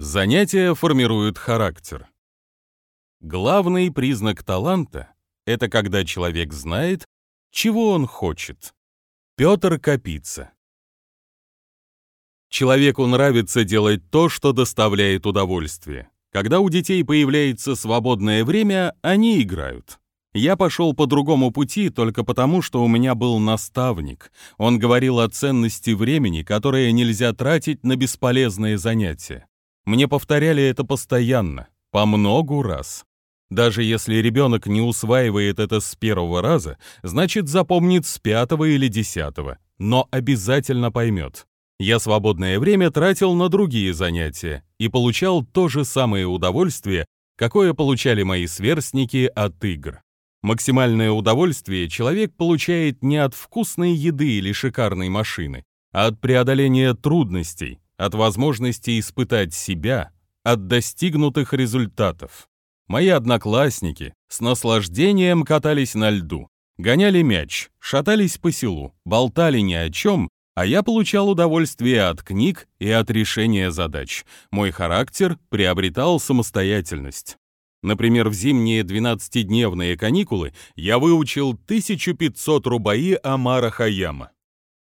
Занятия формируют характер. Главный признак таланта — это когда человек знает, чего он хочет. Петр Капица Человеку нравится делать то, что доставляет удовольствие. Когда у детей появляется свободное время, они играют. Я пошел по другому пути только потому, что у меня был наставник. Он говорил о ценности времени, которое нельзя тратить на бесполезные занятия. Мне повторяли это постоянно, по многу раз. Даже если ребенок не усваивает это с первого раза, значит запомнит с пятого или десятого, но обязательно поймет. Я свободное время тратил на другие занятия и получал то же самое удовольствие, какое получали мои сверстники от игр. Максимальное удовольствие человек получает не от вкусной еды или шикарной машины, а от преодоления трудностей, от возможности испытать себя, от достигнутых результатов. Мои одноклассники с наслаждением катались на льду, гоняли мяч, шатались по селу, болтали ни о чем, а я получал удовольствие от книг и от решения задач. Мой характер приобретал самостоятельность. Например, в зимние 12-дневные каникулы я выучил 1500 рубаи Амара Хаяма.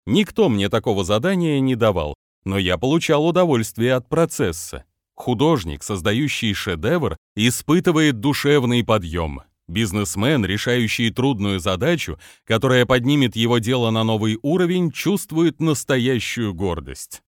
Никто мне такого задания не давал, но я получал удовольствие от процесса. Художник, создающий шедевр, испытывает душевный подъем. Бизнесмен, решающий трудную задачу, которая поднимет его дело на новый уровень, чувствует настоящую гордость.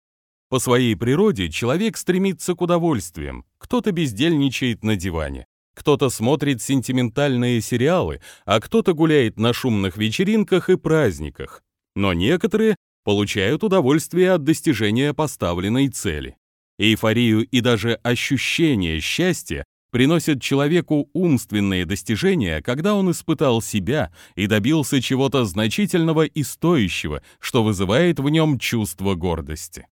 По своей природе человек стремится к удовольствиям. Кто-то бездельничает на диване, кто-то смотрит сентиментальные сериалы, а кто-то гуляет на шумных вечеринках и праздниках. Но некоторые получают удовольствие от достижения поставленной цели. Эйфорию и даже ощущение счастья приносят человеку умственные достижения, когда он испытал себя и добился чего-то значительного и стоящего, что вызывает в нем чувство гордости.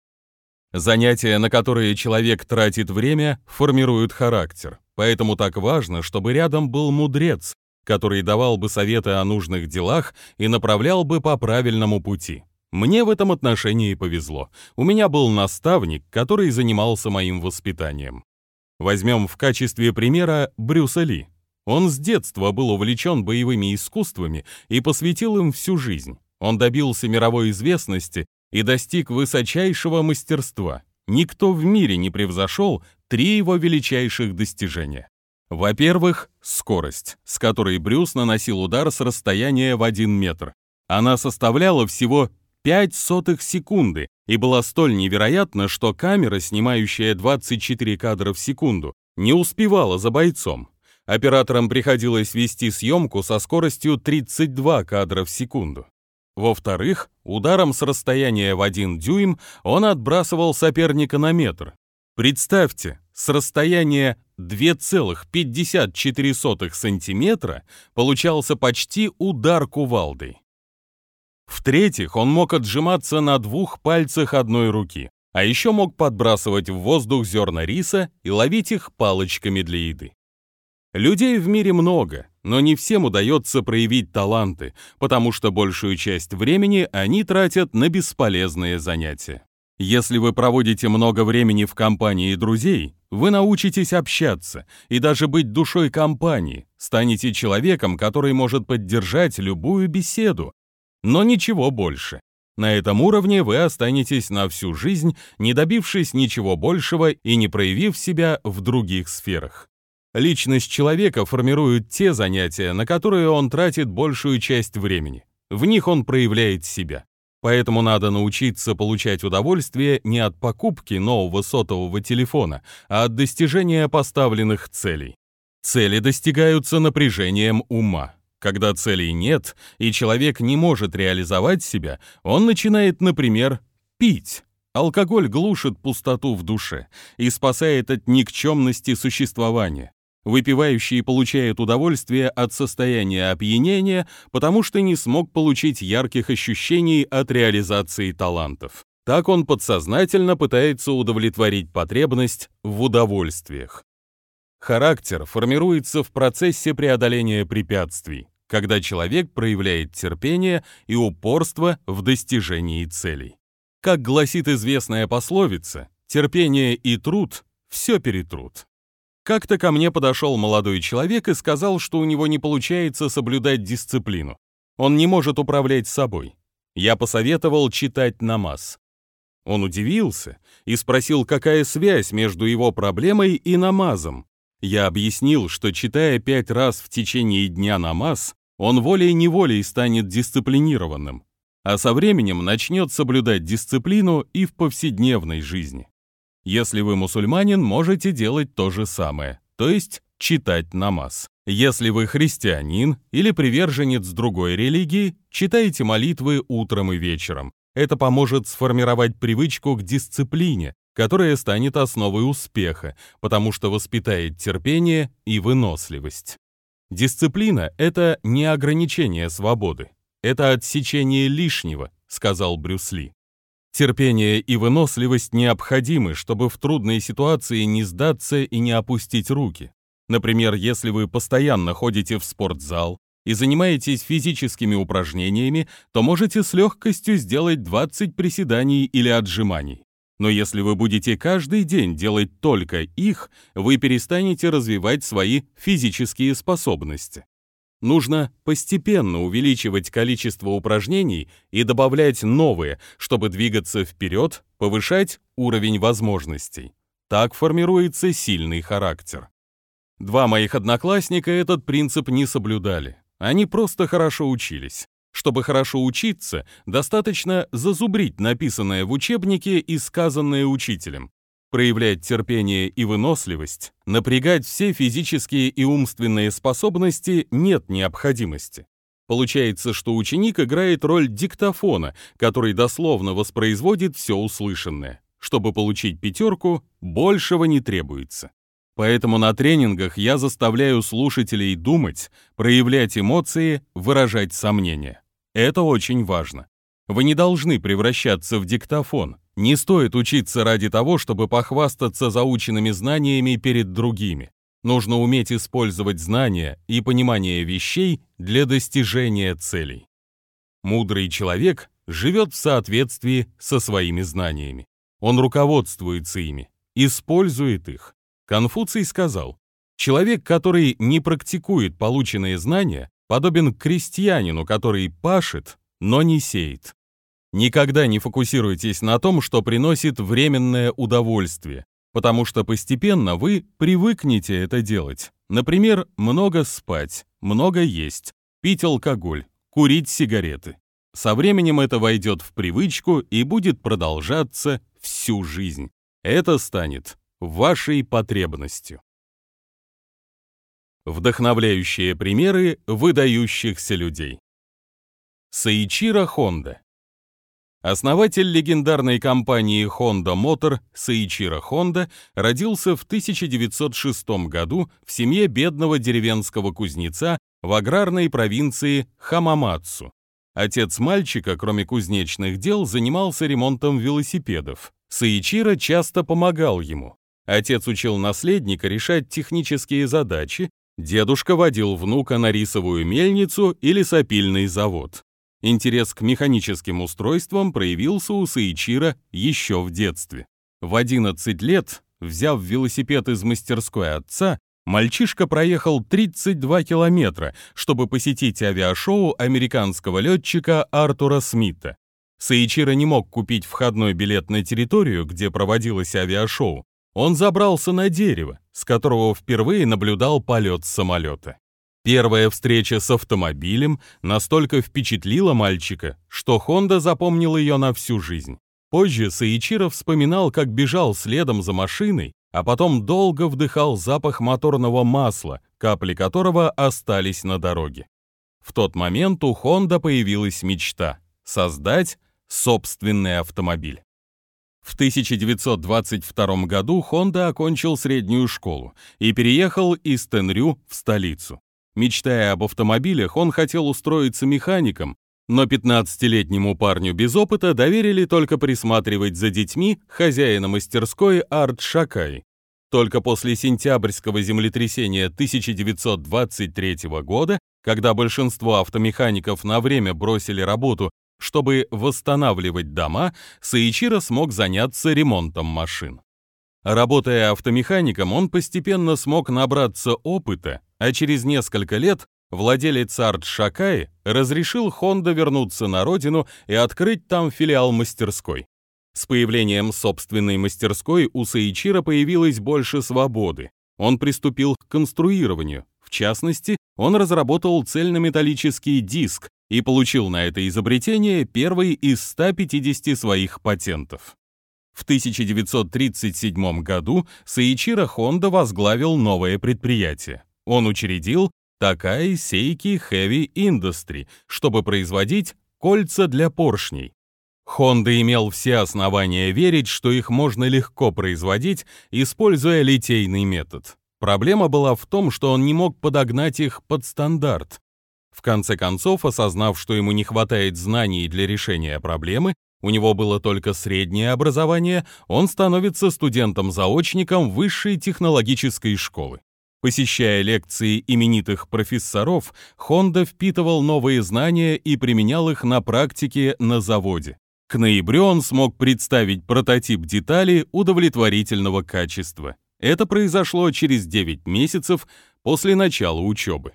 Занятия, на которые человек тратит время, формируют характер, поэтому так важно, чтобы рядом был мудрец, который давал бы советы о нужных делах и направлял бы по правильному пути. Мне в этом отношении повезло. У меня был наставник, который занимался моим воспитанием. Возьмем в качестве примера Брюса Ли. Он с детства был увлечен боевыми искусствами и посвятил им всю жизнь. Он добился мировой известности и достиг высочайшего мастерства. Никто в мире не превзошел три его величайших достижения. Во-первых, скорость, с которой Брюс наносил удар с расстояния в один метр. Она составляла всего 5 сотых секунды и была столь невероятна, что камера, снимающая 24 кадра в секунду, не успевала за бойцом. Операторам приходилось вести съемку со скоростью 32 кадра в секунду. Во-вторых, ударом с расстояния в один дюйм он отбрасывал соперника на метр. Представьте, с расстояния 2,54 сантиметра получался почти удар кувалдой. В-третьих, он мог отжиматься на двух пальцах одной руки, а еще мог подбрасывать в воздух зерна риса и ловить их палочками для еды. Людей в мире много, но не всем удается проявить таланты, потому что большую часть времени они тратят на бесполезные занятия. Если вы проводите много времени в компании друзей, вы научитесь общаться и даже быть душой компании, станете человеком, который может поддержать любую беседу, но ничего больше. На этом уровне вы останетесь на всю жизнь, не добившись ничего большего и не проявив себя в других сферах. Личность человека формируют те занятия, на которые он тратит большую часть времени. В них он проявляет себя. Поэтому надо научиться получать удовольствие не от покупки нового сотового телефона, а от достижения поставленных целей. Цели достигаются напряжением ума. Когда целей нет, и человек не может реализовать себя, он начинает, например, пить. Алкоголь глушит пустоту в душе и спасает от никчемности существования. Выпивающий получает удовольствие от состояния опьянения, потому что не смог получить ярких ощущений от реализации талантов. Так он подсознательно пытается удовлетворить потребность в удовольствиях. Характер формируется в процессе преодоления препятствий, когда человек проявляет терпение и упорство в достижении целей. Как гласит известная пословица, терпение и труд все перетрут. Как-то ко мне подошел молодой человек и сказал, что у него не получается соблюдать дисциплину. Он не может управлять собой. Я посоветовал читать намаз. Он удивился и спросил, какая связь между его проблемой и намазом. Я объяснил, что читая пять раз в течение дня намаз, он волей-неволей станет дисциплинированным, а со временем начнет соблюдать дисциплину и в повседневной жизни. Если вы мусульманин, можете делать то же самое, то есть читать намаз. Если вы христианин или приверженец другой религии, читайте молитвы утром и вечером. Это поможет сформировать привычку к дисциплине, которая станет основой успеха, потому что воспитает терпение и выносливость. Дисциплина — это не ограничение свободы, это отсечение лишнего, сказал Брюс Ли. Терпение и выносливость необходимы, чтобы в трудной ситуации не сдаться и не опустить руки. Например, если вы постоянно ходите в спортзал и занимаетесь физическими упражнениями, то можете с легкостью сделать 20 приседаний или отжиманий. Но если вы будете каждый день делать только их, вы перестанете развивать свои физические способности. Нужно постепенно увеличивать количество упражнений и добавлять новые, чтобы двигаться вперед, повышать уровень возможностей. Так формируется сильный характер. Два моих одноклассника этот принцип не соблюдали. Они просто хорошо учились. Чтобы хорошо учиться, достаточно зазубрить написанное в учебнике и сказанное учителем, проявлять терпение и выносливость, напрягать все физические и умственные способности нет необходимости. Получается, что ученик играет роль диктофона, который дословно воспроизводит все услышанное. Чтобы получить пятерку, большего не требуется. Поэтому на тренингах я заставляю слушателей думать, проявлять эмоции, выражать сомнения. Это очень важно. Вы не должны превращаться в диктофон. Не стоит учиться ради того, чтобы похвастаться заученными знаниями перед другими. Нужно уметь использовать знания и понимание вещей для достижения целей. Мудрый человек живет в соответствии со своими знаниями. Он руководствуется ими, использует их. Конфуций сказал, человек, который не практикует полученные знания, подобен крестьянину, который пашет, но не сеет. Никогда не фокусируйтесь на том, что приносит временное удовольствие, потому что постепенно вы привыкнете это делать. Например, много спать, много есть, пить алкоголь, курить сигареты. Со временем это войдет в привычку и будет продолжаться всю жизнь. Это станет вашей потребностью. Вдохновляющие примеры выдающихся людей. Саичиро Хонда. Основатель легендарной компании Honda Motor Саичиро Хонда родился в 1906 году в семье бедного деревенского кузнеца в аграрной провинции Хамамацу. Отец мальчика, кроме кузнечных дел, занимался ремонтом велосипедов. Саичиро часто помогал ему. Отец учил наследника решать технические задачи, Дедушка водил внука на рисовую мельницу или сопильный завод. Интерес к механическим устройствам проявился у Саичира еще в детстве. В 11 лет, взяв велосипед из мастерской отца, мальчишка проехал 32 километра, чтобы посетить авиашоу американского летчика Артура Смита. Саичира не мог купить входной билет на территорию, где проводилось авиашоу, он забрался на дерево, с которого впервые наблюдал полет самолета. Первая встреча с автомобилем настолько впечатлила мальчика, что Хонда запомнил ее на всю жизнь. Позже Соичиро вспоминал, как бежал следом за машиной, а потом долго вдыхал запах моторного масла, капли которого остались на дороге. В тот момент у Хонда появилась мечта — создать собственный автомобиль. В 1922 году Хонда окончил среднюю школу и переехал из Тенрю в столицу. Мечтая об автомобилях, он хотел устроиться механиком, но 15-летнему парню без опыта доверили только присматривать за детьми хозяина мастерской Арт Шакай. Только после сентябрьского землетрясения 1923 года, когда большинство автомехаников на время бросили работу чтобы восстанавливать дома, Саичиро смог заняться ремонтом машин. Работая автомехаником, он постепенно смог набраться опыта, а через несколько лет владелец Арт Шакай разрешил Honda вернуться на родину и открыть там филиал мастерской. С появлением собственной мастерской у Саичира появилось больше свободы. Он приступил к конструированию. В частности, он разработал цельнометаллический диск и получил на это изобретение первый из 150 своих патентов. В 1937 году Саичиро Honda возглавил новое предприятие. Он учредил Такай Сейки Heavy Industry, чтобы производить кольца для поршней. Honda имел все основания верить, что их можно легко производить, используя литейный метод. Проблема была в том, что он не мог подогнать их под стандарт. В конце концов, осознав, что ему не хватает знаний для решения проблемы, у него было только среднее образование, он становится студентом-заочником высшей технологической школы. Посещая лекции именитых профессоров, Хонда впитывал новые знания и применял их на практике на заводе. К ноябрю он смог представить прототип детали удовлетворительного качества. Это произошло через 9 месяцев после начала учебы.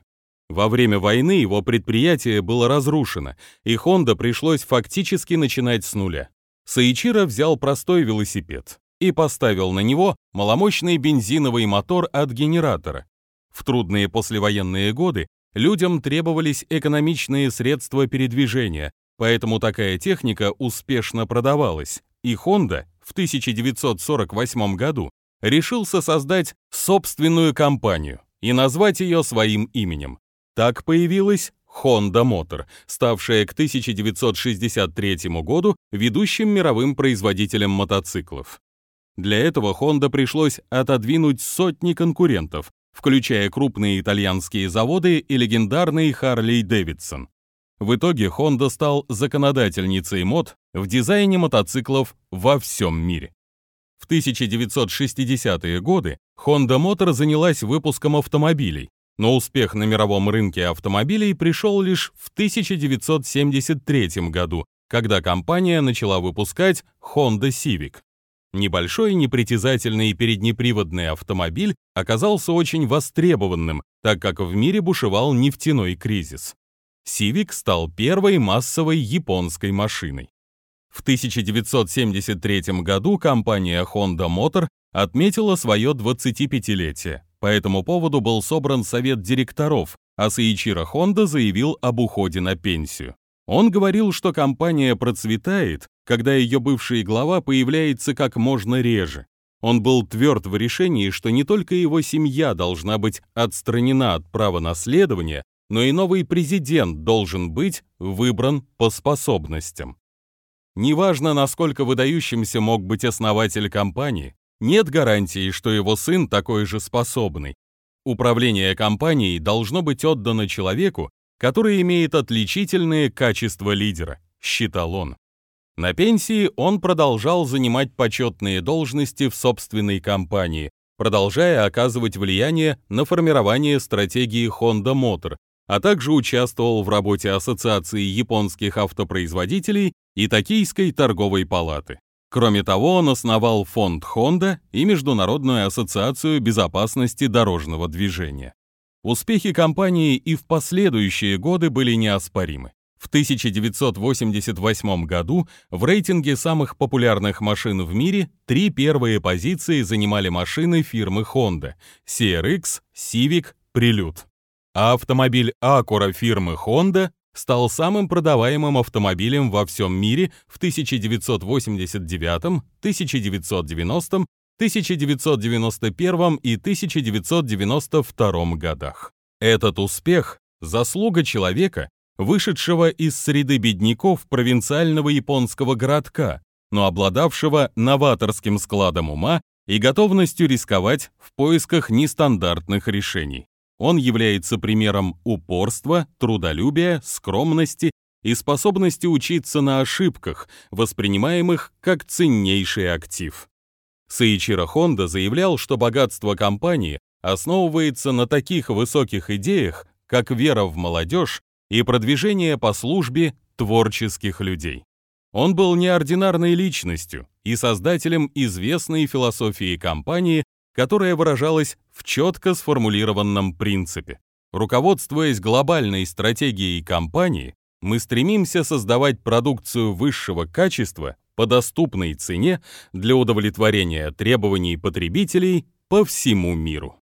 Во время войны его предприятие было разрушено, и Honda пришлось фактически начинать с нуля. Саичиро взял простой велосипед и поставил на него маломощный бензиновый мотор от генератора. В трудные послевоенные годы людям требовались экономичные средства передвижения, поэтому такая техника успешно продавалась, и Honda в 1948 году решился создать собственную компанию и назвать ее своим именем. Так появилась Honda Motor, ставшая к 1963 году ведущим мировым производителем мотоциклов. Для этого Honda пришлось отодвинуть сотни конкурентов, включая крупные итальянские заводы и легендарный Harley Davidson. В итоге Honda стал законодательницей мод в дизайне мотоциклов во всем мире. В 1960-е годы Honda Motor занялась выпуском автомобилей, но успех на мировом рынке автомобилей пришел лишь в 1973 году, когда компания начала выпускать Honda Civic. Небольшой непритязательный переднеприводный автомобиль оказался очень востребованным, так как в мире бушевал нефтяной кризис. Civic стал первой массовой японской машиной. В 1973 году компания Honda Motor отметила свое 25-летие. По этому поводу был собран совет директоров, а Саичиро Honda заявил об уходе на пенсию. Он говорил, что компания процветает, когда ее бывший глава появляется как можно реже. Он был тверд в решении, что не только его семья должна быть отстранена от права наследования, но и новый президент должен быть выбран по способностям. Неважно, насколько выдающимся мог быть основатель компании, нет гарантии, что его сын такой же способный. Управление компанией должно быть отдано человеку, который имеет отличительные качества лидера, считал он. На пенсии он продолжал занимать почетные должности в собственной компании, продолжая оказывать влияние на формирование стратегии Honda Motor, а также участвовал в работе Ассоциации японских автопроизводителей и Токийской торговой палаты. Кроме того, он основал фонд Honda и Международную ассоциацию безопасности дорожного движения. Успехи компании и в последующие годы были неоспоримы. В 1988 году в рейтинге самых популярных машин в мире три первые позиции занимали машины фирмы Honda – CRX, Civic, Prelude а автомобиль Acura фирмы Honda стал самым продаваемым автомобилем во всем мире в 1989, 1990, 1991 и 1992 годах. Этот успех – заслуга человека, вышедшего из среды бедняков провинциального японского городка, но обладавшего новаторским складом ума и готовностью рисковать в поисках нестандартных решений. Он является примером упорства, трудолюбия, скромности и способности учиться на ошибках, воспринимаемых как ценнейший актив. Саичиро Хонда заявлял, что богатство компании основывается на таких высоких идеях, как вера в молодежь и продвижение по службе творческих людей. Он был неординарной личностью и создателем известной философии компании, которая выражалась в четко сформулированном принципе. Руководствуясь глобальной стратегией компании, мы стремимся создавать продукцию высшего качества по доступной цене для удовлетворения требований потребителей по всему миру.